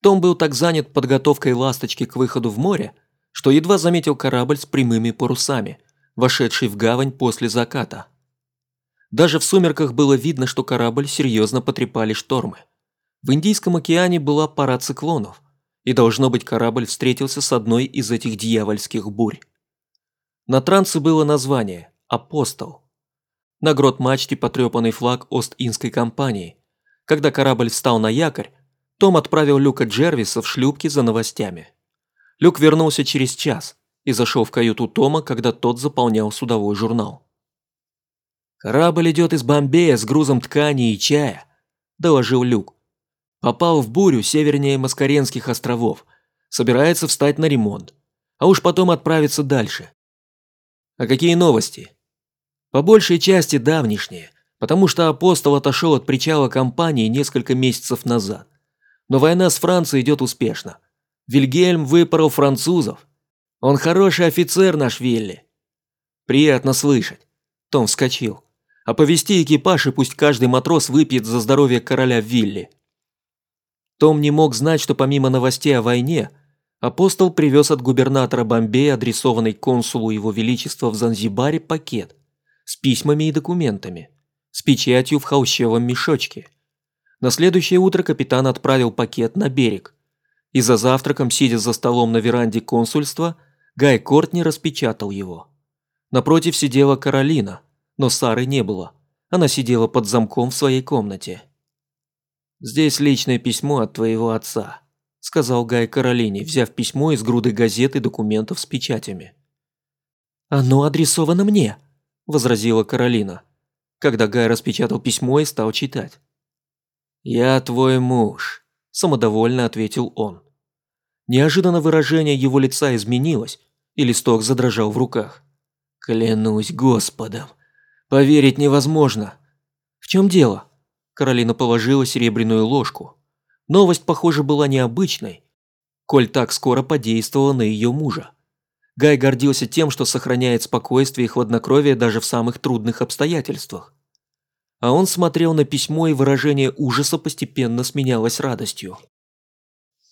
Том был так занят подготовкой ласточки к выходу в море, что едва заметил корабль с прямыми парусами, вошедший в гавань после заката. Даже в сумерках было видно, что корабль серьезно потрепали штормы. В Индийском океане была пара циклонов, и должно быть корабль встретился с одной из этих дьявольских бурь. На трансе было название «Апостол». На грот-мачте потрепанный флаг Ост-Индской компании. Когда корабль встал на якорь, том отправил Люка Джервиса в шлюпки за новостями. Люк вернулся через час и зашел в каюту Тома, когда тот заполнял судовой журнал. «Корабль идет из Бомбея с грузом ткани и чая», – доложил Люк. «Попал в бурю севернее Маскаренских островов. Собирается встать на ремонт. А уж потом отправиться дальше». «А какие новости?» «По большей части давнишние, потому что апостол отошел от причала компании несколько месяцев назад. Но война с Францией идет успешно. Вильгельм выпорол французов. Он хороший офицер наш Вилли». «Приятно слышать». Том вскочил. Оповести экипаж и пусть каждый матрос выпьет за здоровье короля Вилли. Том не мог знать, что помимо новостей о войне, апостол привез от губернатора Бомбея, адресованный консулу его величества в Занзибаре, пакет с письмами и документами, с печатью в холщевом мешочке. На следующее утро капитан отправил пакет на берег. И за завтраком, сидя за столом на веранде консульства, Гай Кортни распечатал его. Напротив сидела Каролина – но Сары не было. Она сидела под замком в своей комнате. «Здесь личное письмо от твоего отца», – сказал Гай Каролине, взяв письмо из груды газет и документов с печатями. «Оно адресовано мне», – возразила Каролина, когда Гай распечатал письмо и стал читать. «Я твой муж», – самодовольно ответил он. Неожиданно выражение его лица изменилось, и листок задрожал в руках. «Клянусь Господом, Поверить невозможно. В чем дело? Каролина положила серебряную ложку. Новость, похоже, была необычной, коль так скоро подействовала на ее мужа. Гай гордился тем, что сохраняет спокойствие и хладнокровие даже в самых трудных обстоятельствах. А он смотрел на письмо, и выражение ужаса постепенно сменялось радостью.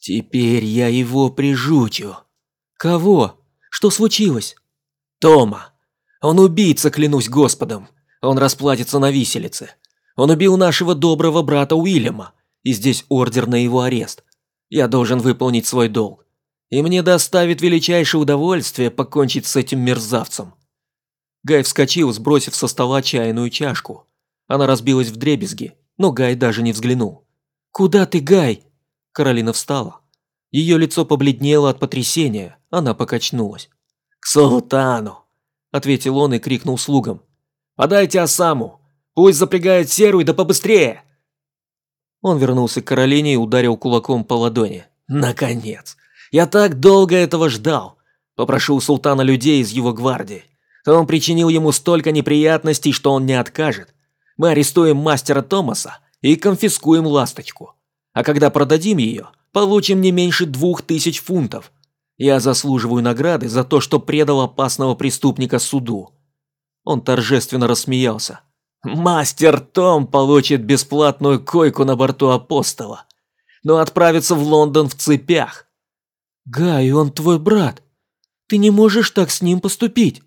«Теперь я его прижучу». «Кого? Что случилось?» «Тома. Он убийца, клянусь Господом. Он расплатится на виселице. Он убил нашего доброго брата Уильяма, и здесь ордер на его арест. Я должен выполнить свой долг. И мне доставит величайшее удовольствие покончить с этим мерзавцем». Гай вскочил, сбросив со стола чайную чашку. Она разбилась в дребезги, но Гай даже не взглянул. «Куда ты, Гай?» Каролина встала. Ее лицо побледнело от потрясения, она покачнулась. «К султану!» ответил он и крикнул слугам. «Подайте Осаму! Пусть запрягает серую, да побыстрее!» Он вернулся к Каролине и ударил кулаком по ладони. «Наконец! Я так долго этого ждал! Попрошу у султана людей из его гвардии. Он причинил ему столько неприятностей, что он не откажет. Мы арестуем мастера Томаса и конфискуем ласточку. А когда продадим ее, получим не меньше двух тысяч фунтов. Я заслуживаю награды за то, что предал опасного преступника суду». Он торжественно рассмеялся. «Мастер Том получит бесплатную койку на борту Апостола, но отправится в Лондон в цепях». «Гай, он твой брат. Ты не можешь так с ним поступить».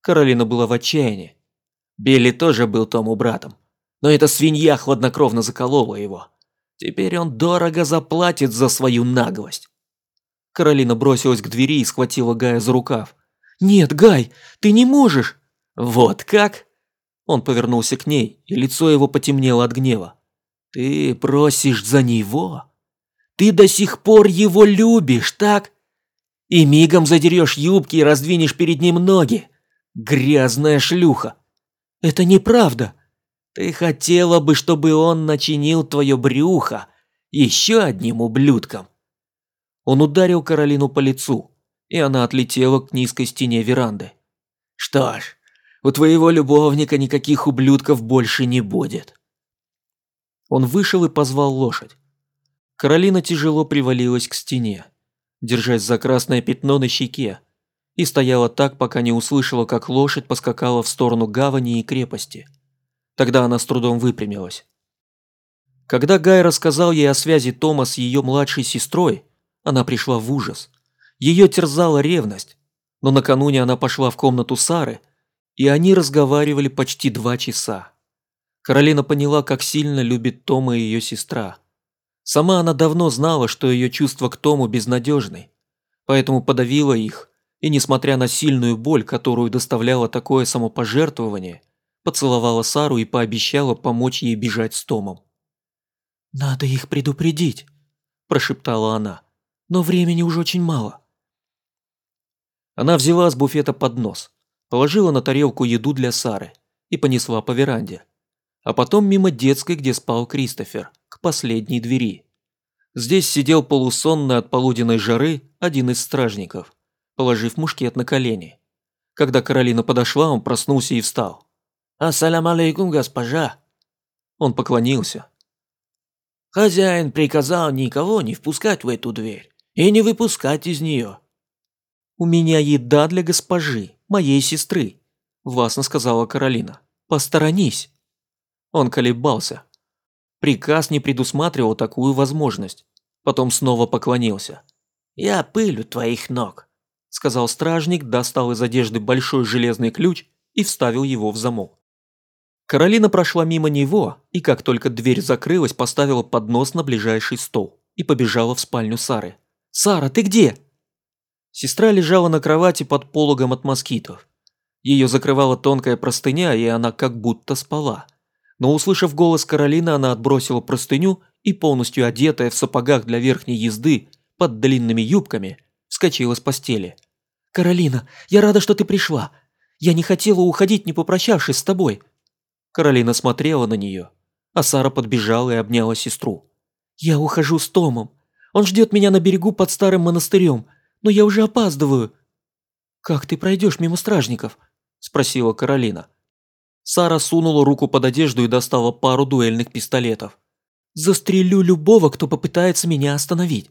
Каролина была в отчаянии. Билли тоже был Тому братом, но эта свинья хладнокровно заколола его. Теперь он дорого заплатит за свою наглость. Каролина бросилась к двери и схватила Гая за рукав. «Нет, Гай, ты не можешь!» «Вот как?» Он повернулся к ней, и лицо его потемнело от гнева. «Ты просишь за него? Ты до сих пор его любишь, так? И мигом задерешь юбки и раздвинешь перед ним ноги? Грязная шлюха!» «Это неправда!» «Ты хотела бы, чтобы он начинил твое брюхо еще одним ублюдком, он ударил Каролину по лицу, и она отлетела к низкой стене веранды. «Что ж, у твоего любовника никаких ублюдков больше не будет». Он вышел и позвал лошадь. Каролина тяжело привалилась к стене, держась за красное пятно на щеке, и стояла так, пока не услышала, как лошадь поскакала в сторону гавани и крепости. Тогда она с трудом выпрямилась. Когда Гай рассказал ей о связи Тома с ее младшей сестрой, она пришла в ужас. Ее терзала ревность, но накануне она пошла в комнату Сары, и они разговаривали почти два часа. Каролина поняла, как сильно любит Тома и ее сестра. Сама она давно знала, что ее чувства к Тому безнадежны, поэтому подавила их, и, несмотря на сильную боль, которую доставляло такое самопожертвование, поцеловала Сару и пообещала помочь ей бежать с Томом. «Надо их предупредить», – прошептала она, – «но времени уже очень мало». Она взяла с буфета поднос, положила на тарелку еду для Сары и понесла по веранде, а потом мимо детской, где спал Кристофер, к последней двери. Здесь сидел полусонный от полуденной жары один из стражников, положив мушкет на колени. Когда Каролина подошла, он проснулся и встал. «Ассалям алейкум, госпожа!» Он поклонился. «Хозяин приказал никого не впускать в эту дверь и не выпускать из нее». «У меня еда для госпожи, моей сестры», – властно сказала Каролина. «Посторонись». Он колебался. Приказ не предусматривал такую возможность. Потом снова поклонился. «Я пылю твоих ног», – сказал стражник, достал из одежды большой железный ключ и вставил его в замок. Каролина прошла мимо него и, как только дверь закрылась, поставила поднос на ближайший стол и побежала в спальню Сары. «Сара, ты где?» Сестра лежала на кровати под пологом от москитов. Ее закрывала тонкая простыня, и она как будто спала но услышав голос Каролины, она отбросила простыню и, полностью одетая в сапогах для верхней езды, под длинными юбками, вскочила с постели. «Каролина, я рада, что ты пришла. Я не хотела уходить, не попрощавшись с тобой». Каролина смотрела на нее, а Сара подбежала и обняла сестру. «Я ухожу с Томом. Он ждет меня на берегу под старым монастырем, но я уже опаздываю». «Как ты пройдешь мимо стражников?» – спросила Каролина. Сара сунула руку под одежду и достала пару дуэльных пистолетов. «Застрелю любого, кто попытается меня остановить».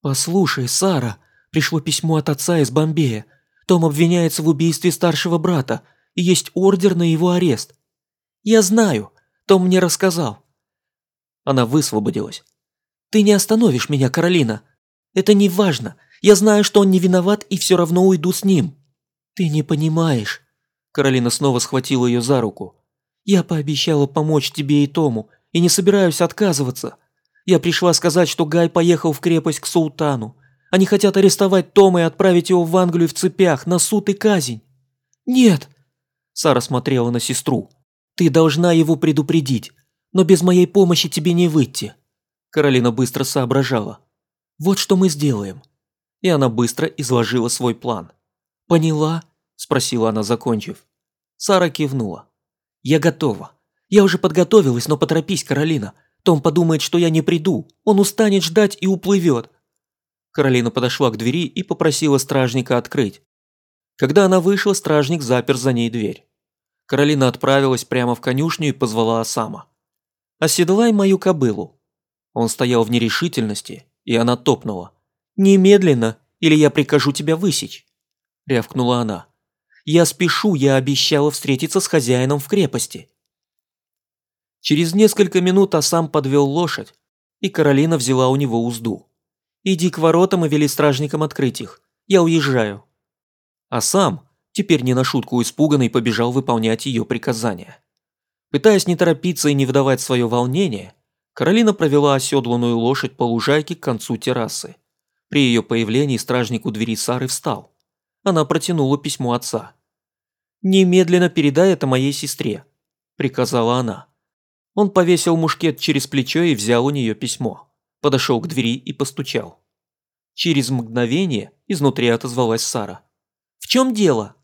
«Послушай, Сара, пришло письмо от отца из Бомбея. Том обвиняется в убийстве старшего брата, и есть ордер на его арест. Я знаю, Том мне рассказал». Она высвободилась. «Ты не остановишь меня, Каролина. Это не важно. Я знаю, что он не виноват и все равно уйду с ним. Ты не понимаешь. Каролина снова схватила ее за руку. «Я пообещала помочь тебе и Тому, и не собираюсь отказываться. Я пришла сказать, что Гай поехал в крепость к султану. Они хотят арестовать Тома и отправить его в Англию в цепях, на суд и казнь». «Нет!» Сара смотрела на сестру. «Ты должна его предупредить, но без моей помощи тебе не выйти». Каролина быстро соображала. «Вот что мы сделаем». И она быстро изложила свой план. «Поняла?» спросила она, закончив. Сара кивнула. «Я готова. Я уже подготовилась, но поторопись, Каролина. Том подумает, что я не приду. Он устанет ждать и уплывет». Каролина подошла к двери и попросила стражника открыть. Когда она вышла, стражник запер за ней дверь. Каролина отправилась прямо в конюшню и позвала Осама. «Оседлай мою кобылу». Он стоял в нерешительности, и она топнула. «Немедленно, или я прикажу тебя высечь», – рявкнула она. Я спешу, я обещала встретиться с хозяином в крепости. Через несколько минут Асам подвел лошадь, и Каролина взяла у него узду. «Иди к воротам и вели стражникам открыть их. Я уезжаю». А сам, теперь не на шутку испуганный, побежал выполнять ее приказания. Пытаясь не торопиться и не выдавать свое волнение, Каролина провела оседланную лошадь по лужайке к концу террасы. При ее появлении стражник у двери Сары встал. Она протянула письмо отца. «Немедленно передай это моей сестре», – приказала она. Он повесил мушкет через плечо и взял у нее письмо. Подошел к двери и постучал. Через мгновение изнутри отозвалась Сара. «В чем дело?»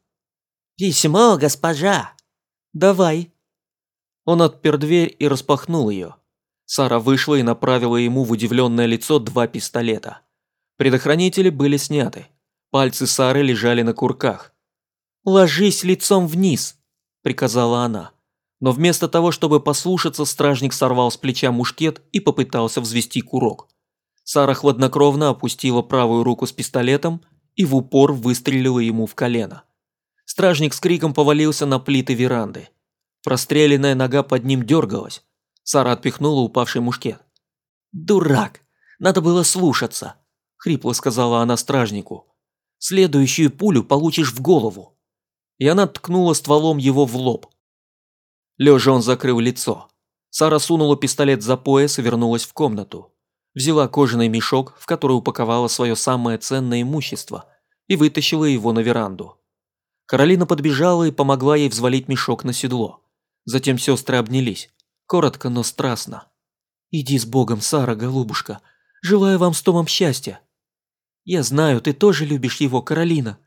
«Письмо, госпожа!» «Давай!» Он отпер дверь и распахнул ее. Сара вышла и направила ему в удивленное лицо два пистолета. Предохранители были сняты. Пальцы Сары лежали на курках. «Ложись лицом вниз», – приказала она. Но вместо того, чтобы послушаться, стражник сорвал с плеча мушкет и попытался взвести курок. Сара хладнокровно опустила правую руку с пистолетом и в упор выстрелила ему в колено. Стражник с криком повалился на плиты веранды. Простреленная нога под ним дергалась. Сара отпихнула упавший мушкет. «Дурак! Надо было слушаться!» – хрипло сказала она стражнику. «Следующую пулю получишь в голову!» И она ткнула стволом его в лоб. Лежа он закрыл лицо. Сара сунула пистолет за пояс и вернулась в комнату. Взяла кожаный мешок, в который упаковала свое самое ценное имущество, и вытащила его на веранду. Каролина подбежала и помогла ей взвалить мешок на седло. Затем сестры обнялись. Коротко, но страстно. «Иди с Богом, Сара, голубушка. Желаю вам с Томом счастья. Я знаю, ты тоже любишь его, Каролина.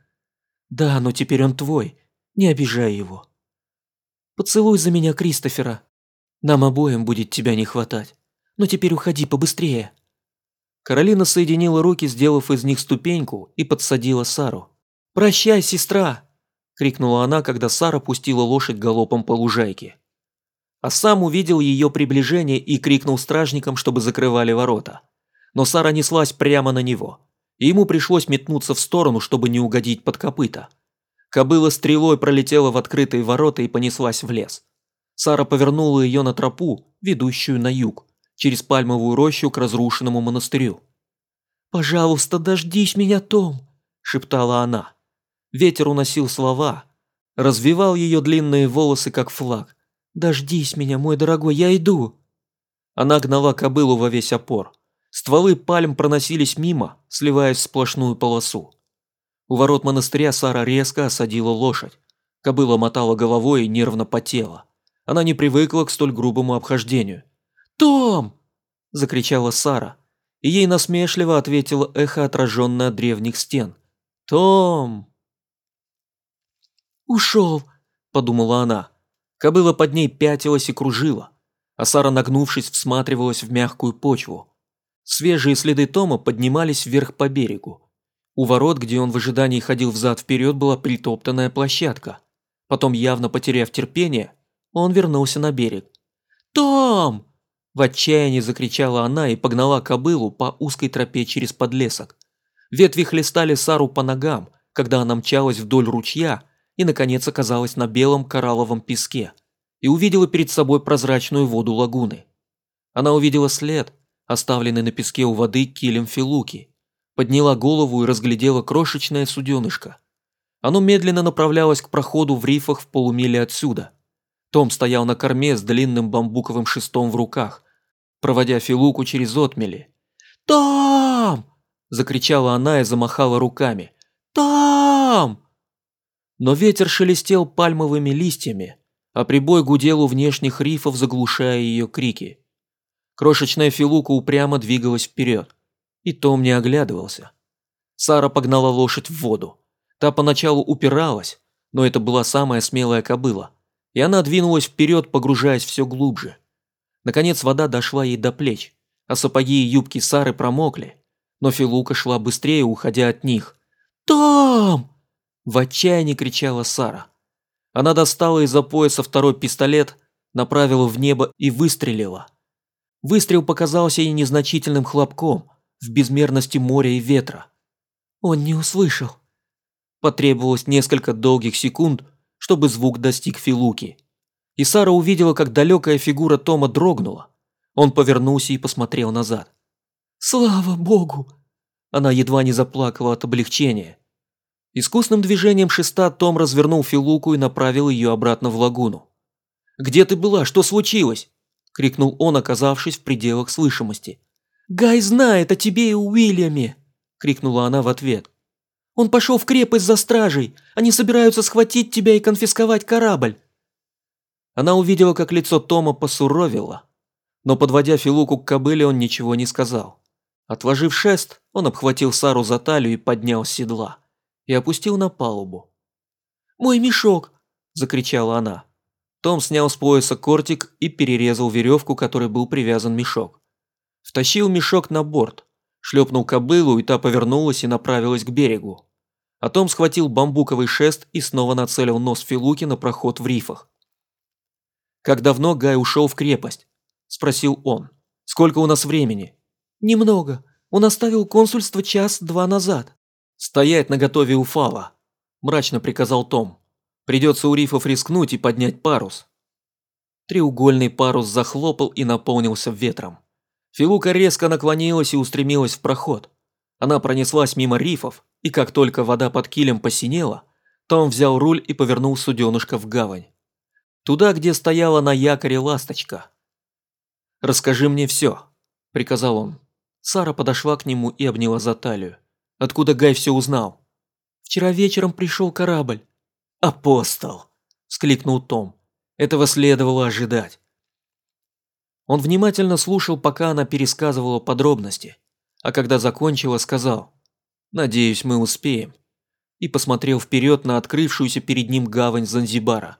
Да, но теперь он твой. Не обижай его. Поцелуй за меня Кристофера. Нам обоим будет тебя не хватать. Но теперь уходи побыстрее». Каролина соединила руки, сделав из них ступеньку, и подсадила Сару. «Прощай, сестра!» – крикнула она, когда Сара пустила лошадь галопом по лужайке а сам увидел ее приближение и крикнул стражникам, чтобы закрывали ворота. Но Сара неслась прямо на него, и ему пришлось метнуться в сторону, чтобы не угодить под копыта. Кобыла стрелой пролетела в открытые ворота и понеслась в лес. Сара повернула ее на тропу, ведущую на юг, через пальмовую рощу к разрушенному монастырю. «Пожалуйста, дождись меня, Том!» – шептала она. Ветер уносил слова, развивал ее длинные волосы, как флаг, «Дождись меня, мой дорогой, я иду!» Она гнала кобылу во весь опор. Стволы пальм проносились мимо, сливаясь в сплошную полосу. У ворот монастыря Сара резко осадила лошадь. Кобыла мотала головой и нервно потела. Она не привыкла к столь грубому обхождению. «Том!» – закричала Сара, и ей насмешливо ответило эхо, отраженное от древних стен. «Том!» «Ушел!» – подумала она. Кобыла под ней пятилась и кружила, а Сара, нагнувшись, всматривалась в мягкую почву. Свежие следы Тома поднимались вверх по берегу. У ворот, где он в ожидании ходил взад-вперед, была притоптанная площадка. Потом, явно потеряв терпение, он вернулся на берег. «Том!» В отчаянии закричала она и погнала кобылу по узкой тропе через подлесок. Ветви хлестали Сару по ногам, когда она мчалась вдоль ручья, и, наконец, оказалась на белом коралловом песке и увидела перед собой прозрачную воду лагуны. Она увидела след, оставленный на песке у воды килем Филуки, подняла голову и разглядела крошечное суденышко. Оно медленно направлялось к проходу в рифах в полумиле отсюда. Том стоял на корме с длинным бамбуковым шестом в руках, проводя Филуку через отмели. «Том!» – закричала она и замахала руками. «Том!» Но ветер шелестел пальмовыми листьями, а прибой гудел у внешних рифов, заглушая ее крики. Крошечная Филука упрямо двигалась вперед, и Том не оглядывался. Сара погнала лошадь в воду. Та поначалу упиралась, но это была самая смелая кобыла, и она двинулась вперед, погружаясь все глубже. Наконец вода дошла ей до плеч, а сапоги и юбки Сары промокли, но Филука шла быстрее, уходя от них. «Том!» В отчаянии кричала Сара. Она достала из-за пояса второй пистолет, направила в небо и выстрелила. Выстрел показался ей незначительным хлопком в безмерности моря и ветра. Он не услышал. Потребовалось несколько долгих секунд, чтобы звук достиг Филуки. И Сара увидела, как далекая фигура Тома дрогнула. Он повернулся и посмотрел назад. «Слава Богу!» Она едва не заплакала от облегчения. Искусным движением шеста Том развернул Филуку и направил ее обратно в лагуну. «Где ты была? Что случилось?» – крикнул он, оказавшись в пределах слышимости. «Гай знает о тебе и Уильяме!» – крикнула она в ответ. «Он пошел в крепость за стражей! Они собираются схватить тебя и конфисковать корабль!» Она увидела, как лицо Тома посуровило, но, подводя Филуку к кобыле, он ничего не сказал. Отложив шест, он обхватил Сару за талию и поднял седла и опустил на палубу. «Мой мешок!» – закричала она. Том снял с пояса кортик и перерезал веревку, которой был привязан мешок. Втащил мешок на борт, шлепнул кобылу, и та повернулась и направилась к берегу. А Том схватил бамбуковый шест и снова нацелил нос Филуки на проход в рифах. «Как давно Гай ушел в крепость?» – спросил он. «Сколько у нас времени?» «Немного. Он оставил консульство час-два назад». «Стоять наготове у фала», – мрачно приказал Том. «Придется у рифов рискнуть и поднять парус». Треугольный парус захлопал и наполнился ветром. Филука резко наклонилась и устремилась в проход. Она пронеслась мимо рифов, и как только вода под килем посинела, том взял руль и повернул суденышко в гавань. Туда, где стояла на якоре ласточка. «Расскажи мне все», – приказал он. Сара подошла к нему и обняла за талию. «Откуда Гай все узнал?» «Вчера вечером пришел корабль». «Апостол!» – вскликнул Том. Этого следовало ожидать. Он внимательно слушал, пока она пересказывала подробности, а когда закончила, сказал «Надеюсь, мы успеем» и посмотрел вперед на открывшуюся перед ним гавань Занзибара.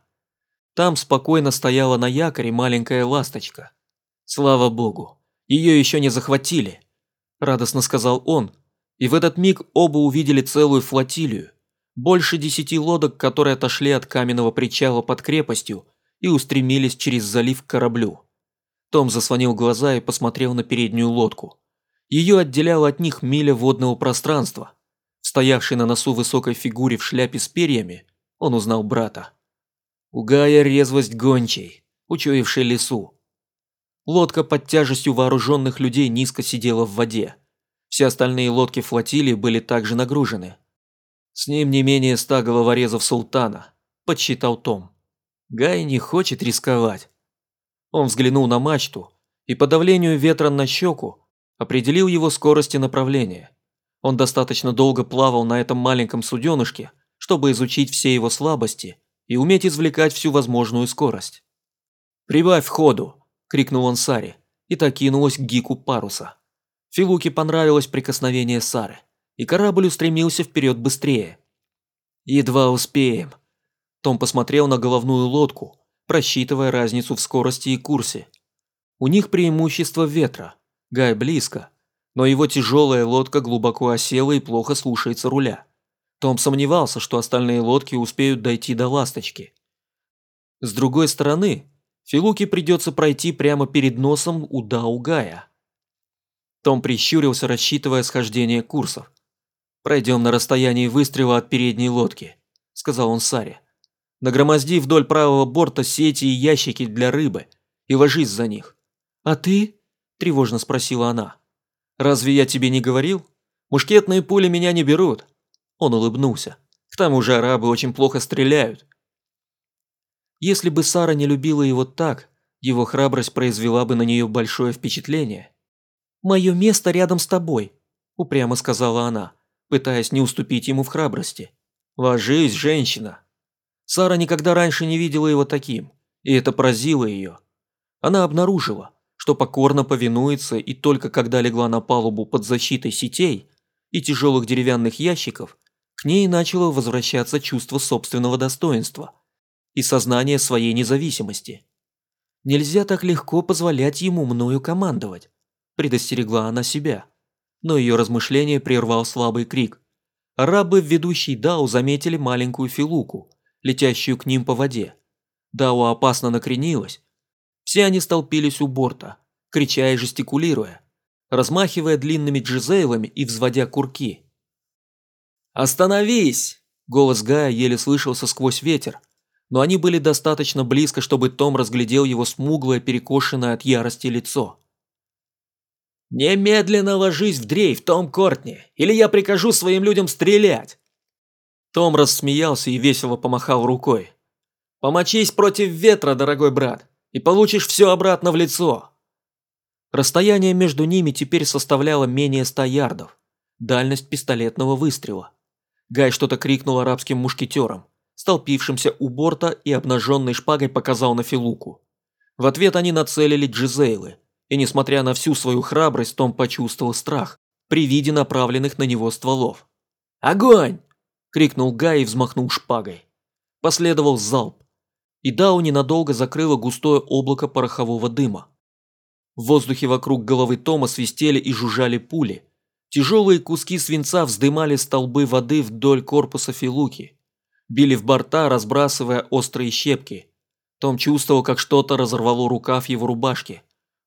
Там спокойно стояла на якоре маленькая ласточка. Слава богу, ее еще не захватили, радостно сказал он, и в этот миг оба увидели целую флотилию, больше десяти лодок, которые отошли от каменного причала под крепостью и устремились через залив к кораблю. Том заслонил глаза и посмотрел на переднюю лодку. Ее отделяла от них миля водного пространства. Стоявший на носу высокой фигуре в шляпе с перьями, он узнал брата. У Гая резвость гончей, учуявшей лесу. Лодка под тяжестью вооруженных людей низко сидела в воде. Все остальные лодки флотилии были также нагружены. С ним не менее ста головорезов султана, подсчитал Том. Гай не хочет рисковать. Он взглянул на мачту и по давлению ветра на щеку определил его скорость и направление. Он достаточно долго плавал на этом маленьком суденышке, чтобы изучить все его слабости и уметь извлекать всю возможную скорость. «Прибавь ходу!» – крикнул он Саре, и та кинулась к гику паруса. Филуке понравилось прикосновение Сары, и корабль устремился вперед быстрее. «Едва успеем!» Том посмотрел на головную лодку, просчитывая разницу в скорости и курсе. У них преимущество ветра, Гай близко, но его тяжелая лодка глубоко осела и плохо слушается руля. Том сомневался, что остальные лодки успеют дойти до ласточки. С другой стороны, Филуке придется пройти прямо перед носом у Даугая. Том прищурился, рассчитывая схождение курсов. «Пройдем на расстоянии выстрела от передней лодки», – сказал он Саре. Нагромозди вдоль правого борта сети и ящики для рыбы и ложись за них. «А ты?» – тревожно спросила она. «Разве я тебе не говорил? Мушкетные пули меня не берут». Он улыбнулся. «К тому же арабы очень плохо стреляют». Если бы Сара не любила его так, его храбрость произвела бы на нее большое впечатление. «Мое место рядом с тобой», – упрямо сказала она, пытаясь не уступить ему в храбрости. «Ложись, женщина», Сара никогда раньше не видела его таким, и это поразило ее. Она обнаружила, что покорно повинуется и только когда легла на палубу под защитой сетей и тяжелых деревянных ящиков, к ней начало возвращаться чувство собственного достоинства и сознание своей независимости. «Нельзя так легко позволять ему мною командовать», – предостерегла она себя. Но ее размышление прервал слабый крик. Рабы, ведущий Дау, заметили маленькую филуку – летящую к ним по воде. Дауа опасно накренилась. Все они столпились у борта, крича и жестикулируя, размахивая длинными джизейлами и взводя курки. «Остановись!» – голос Гая еле слышался сквозь ветер, но они были достаточно близко, чтобы Том разглядел его смуглое, перекошенное от ярости лицо. «Немедленно ложись в дрейф, Том Кортни, или я прикажу своим людям стрелять!» Том рассмеялся и весело помахал рукой. «Помочись против ветра, дорогой брат, и получишь все обратно в лицо!» Расстояние между ними теперь составляло менее ста ярдов. Дальность пистолетного выстрела. Гай что-то крикнул арабским мушкетерам, столпившимся у борта и обнаженной шпагой показал на Филуку. В ответ они нацелили Джизейлы, и несмотря на всю свою храбрость, Том почувствовал страх при виде направленных на него стволов. «Огонь!» – крикнул Гай и взмахнул шпагой. Последовал залп, и Дау ненадолго закрыло густое облако порохового дыма. В воздухе вокруг головы Тома свистели и жужжали пули. Тяжелые куски свинца вздымали столбы воды вдоль корпуса Филуки. Били в борта, разбрасывая острые щепки. Том чувствовал, как что-то разорвало рукав его рубашки.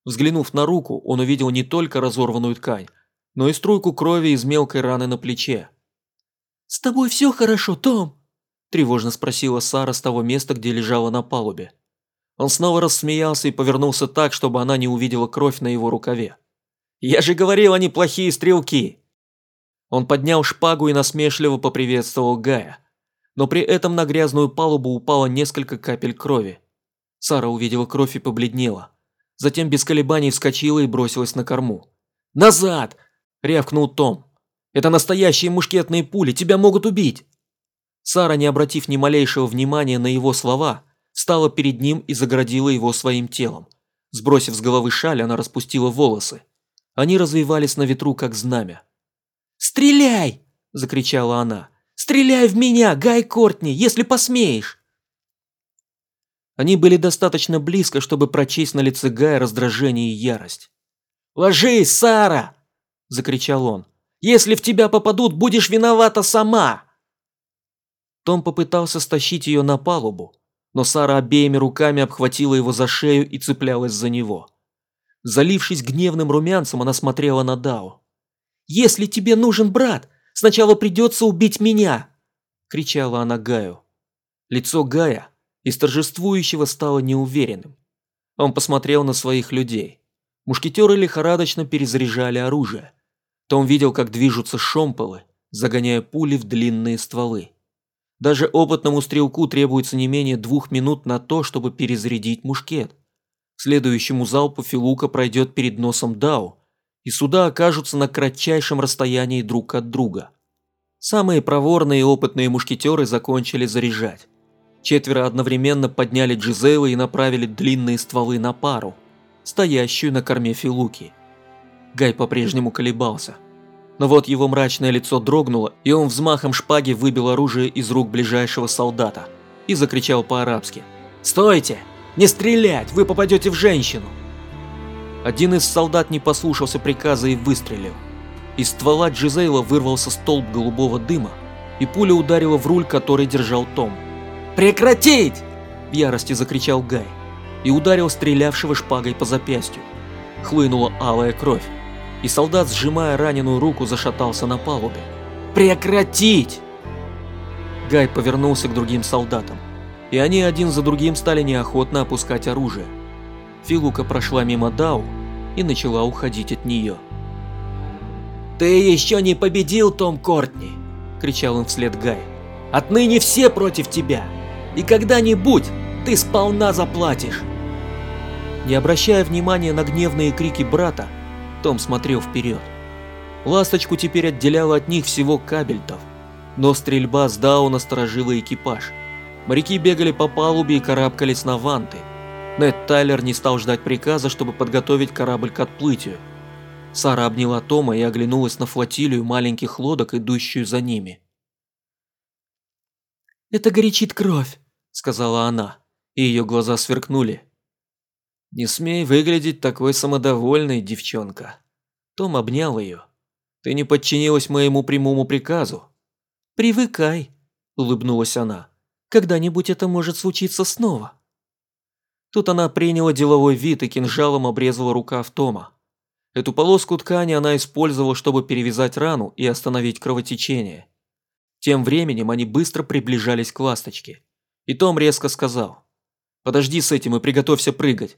Взглянув на руку, он увидел не только разорванную ткань, но и струйку крови из мелкой раны на плече. «С тобой все хорошо, Том?» – тревожно спросила Сара с того места, где лежала на палубе. Он снова рассмеялся и повернулся так, чтобы она не увидела кровь на его рукаве. «Я же говорил, они плохие стрелки!» Он поднял шпагу и насмешливо поприветствовал Гая. Но при этом на грязную палубу упало несколько капель крови. Сара увидела кровь и побледнела. Затем без колебаний вскочила и бросилась на корму. «Назад!» – рявкнул Том. «Это настоящие мушкетные пули, тебя могут убить!» Сара, не обратив ни малейшего внимания на его слова, встала перед ним и заградила его своим телом. Сбросив с головы шаль, она распустила волосы. Они развивались на ветру, как знамя. «Стреляй!» – закричала она. «Стреляй в меня, Гай Кортни, если посмеешь!» Они были достаточно близко, чтобы прочесть на лице Гая раздражение и ярость. «Ложись, Сара!» – закричал он. «Если в тебя попадут, будешь виновата сама!» Том попытался стащить ее на палубу, но Сара обеими руками обхватила его за шею и цеплялась за него. Залившись гневным румянцем, она смотрела на Дао. «Если тебе нужен брат, сначала придется убить меня!» – кричала она Гаю. Лицо Гая из торжествующего стало неуверенным. Он посмотрел на своих людей. Мушкетеры лихорадочно перезаряжали оружие. Том видел, как движутся шомполы, загоняя пули в длинные стволы. Даже опытному стрелку требуется не менее двух минут на то, чтобы перезарядить мушкет. Следующему залпу Филука пройдет перед носом Дау, и суда окажутся на кратчайшем расстоянии друг от друга. Самые проворные и опытные мушкетеры закончили заряжать. Четверо одновременно подняли Джизелы и направили длинные стволы на пару, стоящую на корме Филуки. Гай по-прежнему колебался – но вот его мрачное лицо дрогнуло, и он взмахом шпаги выбил оружие из рук ближайшего солдата и закричал по-арабски. «Стойте! Не стрелять! Вы попадете в женщину!» Один из солдат не послушался приказа и выстрелил. Из ствола Джизейла вырвался столб голубого дыма, и пуля ударила в руль, который держал Том. «Прекратить!» – в ярости закричал Гай и ударил стрелявшего шпагой по запястью. Хлынула алая кровь и солдат, сжимая раненую руку, зашатался на палубе. «Прекратить!» Гай повернулся к другим солдатам, и они один за другим стали неохотно опускать оружие. Филука прошла мимо Дау и начала уходить от нее. «Ты еще не победил, Том Кортни!» – кричал он вслед Гай. «Отныне все против тебя, и когда-нибудь ты сполна заплатишь!» Не обращая внимания на гневные крики брата, том смотрел вперед. Ласточку теперь отделяло от них всего кабельтов, но стрельба с Дау насторожила экипаж. Моряки бегали по палубе и карабкались на ванты. Нед Тайлер не стал ждать приказа, чтобы подготовить корабль к отплытию. Сара обняла Тома и оглянулась на флотилию маленьких лодок, идущую за ними. «Это горячит кровь», — сказала она, и ее глаза сверкнули. «Не смей выглядеть такой самодовольной, девчонка». Том обнял ее. «Ты не подчинилась моему прямому приказу». «Привыкай», – улыбнулась она. «Когда-нибудь это может случиться снова». Тут она приняла деловой вид и кинжалом обрезала рукав Тома. Эту полоску ткани она использовала, чтобы перевязать рану и остановить кровотечение. Тем временем они быстро приближались к ласточке. И Том резко сказал, «Подожди с этим и приготовься прыгать.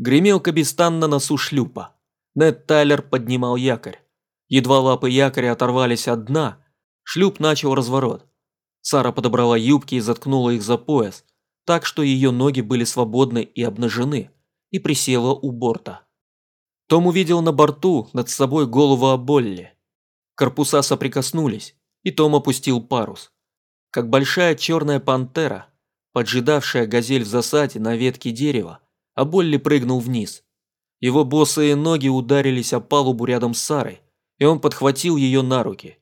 Гремел кабистан на носу шлюпа. Нед Тайлер поднимал якорь. Едва лапы якоря оторвались от дна, шлюп начал разворот. Сара подобрала юбки и заткнула их за пояс, так что ее ноги были свободны и обнажены, и присела у борта. Том увидел на борту над собой голову Аболли. Корпуса соприкоснулись, и Том опустил парус. Как большая черная пантера, поджидавшая газель в засаде на ветке дерева, а Болли прыгнул вниз. Его босые ноги ударились о палубу рядом с Сарой, и он подхватил ее на руки.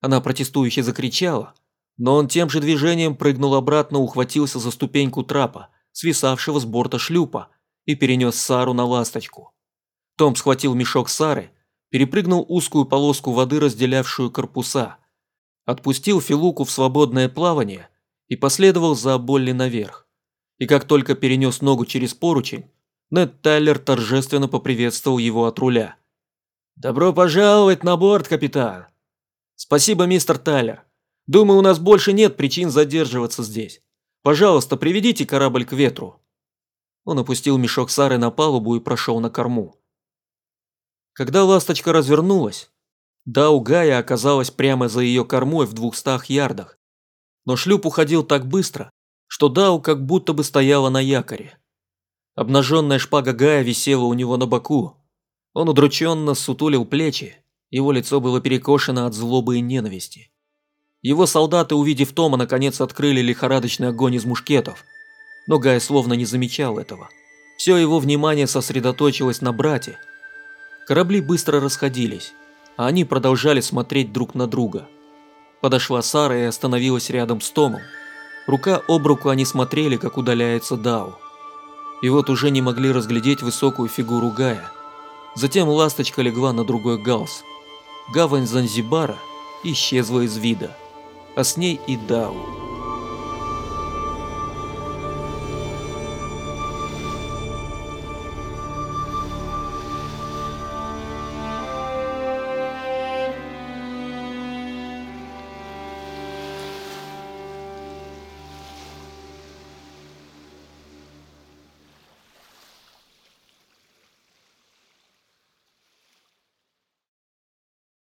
Она протестующе закричала, но он тем же движением прыгнул обратно, ухватился за ступеньку трапа, свисавшего с борта шлюпа, и перенес Сару на ласточку. Том схватил мешок Сары, перепрыгнул узкую полоску воды, разделявшую корпуса, отпустил Филуку в свободное плавание и последовал за Болли наверх и как только перенес ногу через поручень, Нед Тайлер торжественно поприветствовал его от руля. «Добро пожаловать на борт, капитан!» «Спасибо, мистер Тайлер. Думаю, у нас больше нет причин задерживаться здесь. Пожалуйста, приведите корабль к ветру». Он опустил мешок Сары на палубу и прошел на корму. Когда ласточка развернулась, Дау Гая оказалась прямо за ее кормой в двухстах ярдах. Но шлюп уходил так быстро, что Дау как будто бы стояла на якоре. Обнаженная шпага Гая висела у него на боку. Он удрученно сутулил плечи, его лицо было перекошено от злобы и ненависти. Его солдаты, увидев Тома, наконец открыли лихорадочный огонь из мушкетов. Но Гай словно не замечал этого. Все его внимание сосредоточилось на брате. Корабли быстро расходились, а они продолжали смотреть друг на друга. Подошла Сара и остановилась рядом с Томом. Рука об руку они смотрели, как удаляется Дау. И вот уже не могли разглядеть высокую фигуру Гая. Затем ласточка легла на другой галс. Гавань Занзибара исчезла из вида, а с ней и Дау.